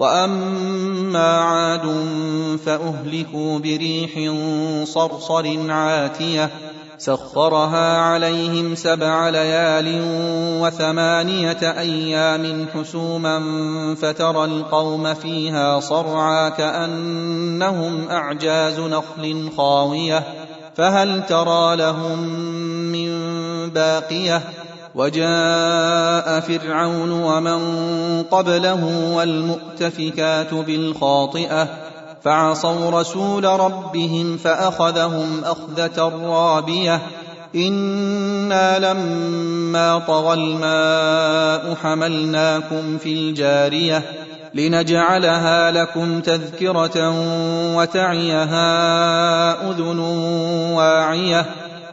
واما عاد فاهلكوا بريح صرصر عاتيه سخرها عليهم سبع ليال وثمانيه أيام حسوما فترى القوم فيها صرعى كانهم اعجاز نخل خاويه فهل ترى لهم من باقيه وجاء فرعون ومن قبله والمؤتفكات بالخاطئة فعصوا رسول ربهم فأخذهم أخذة رابية إنا لما طغى الماء حملناكم في الجارية لنجعلها لكم تذكرة وتعيها أذن واعية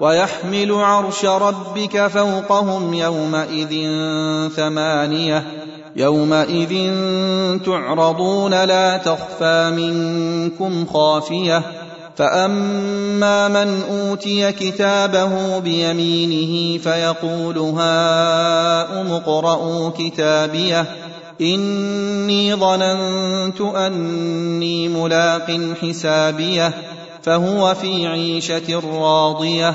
ويحمل عرش ربك فوقهم يومئذ ثمانية يومئذ تعرضون لا تخفى منكم خافية فأما من أوتي كتابه بيمينه فيقول هاؤم اقرءوا كتابيه إني ظننت أني ملاق حسابيه فهو في عيشة راضية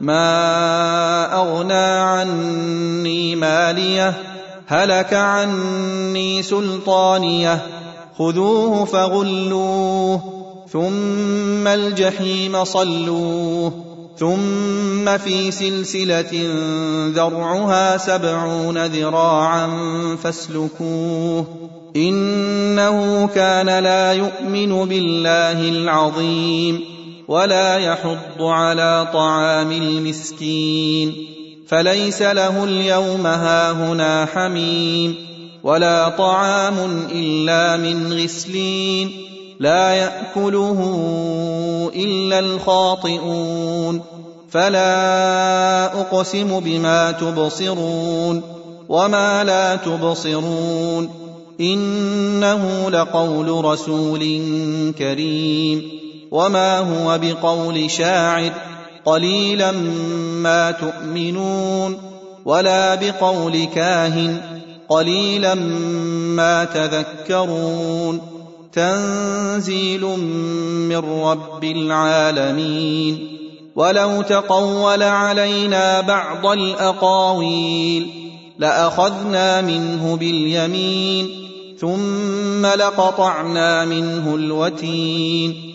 ما أغنى عني ماليه هلك عني سلطانيه خذوه فغلوه ثم الجحيم صلوه ثم في سلسلة ذرعها سبعون ذراعا فاسلكوه إنه كان لا يؤمن بالله العظيم. ولا يحض على طعام المسكين فليس له اليوم هاهنا حميم ولا طعام إلا من غسلين لا يأكله إلا الخاطئون فلا أقسم بما تبصرون وما لا تبصرون إنه لقول رسول كريم وما هو بقول شاعر قليلا ما تؤمنون ولا بقول كاهن قليلا ما تذكرون تنزيل من رب العالمين ولو تقول علينا بعض الاقاويل لاخذنا منه باليمين ثم لقطعنا منه الوتين